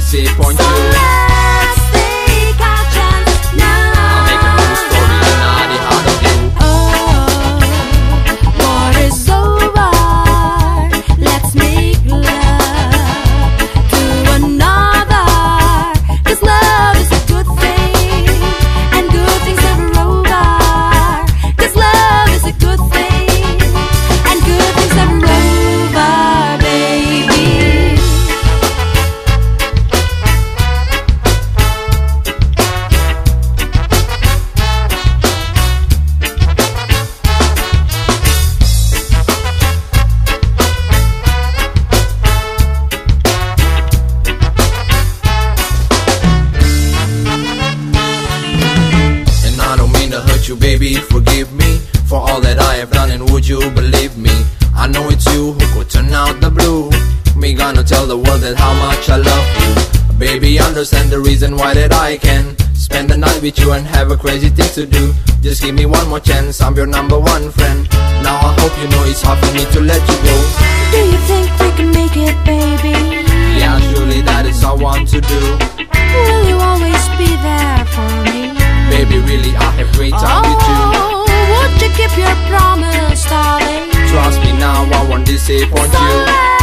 disappoint you. you, baby, forgive me for all that I have done? And would you believe me? I know it's you who could turn out the blue. Me gonna tell the world that how much I love you. Baby, understand the reason why that I can spend the night with you and have a crazy thing to do. Just give me one more chance, I'm your number one friend. say punch you. Bye.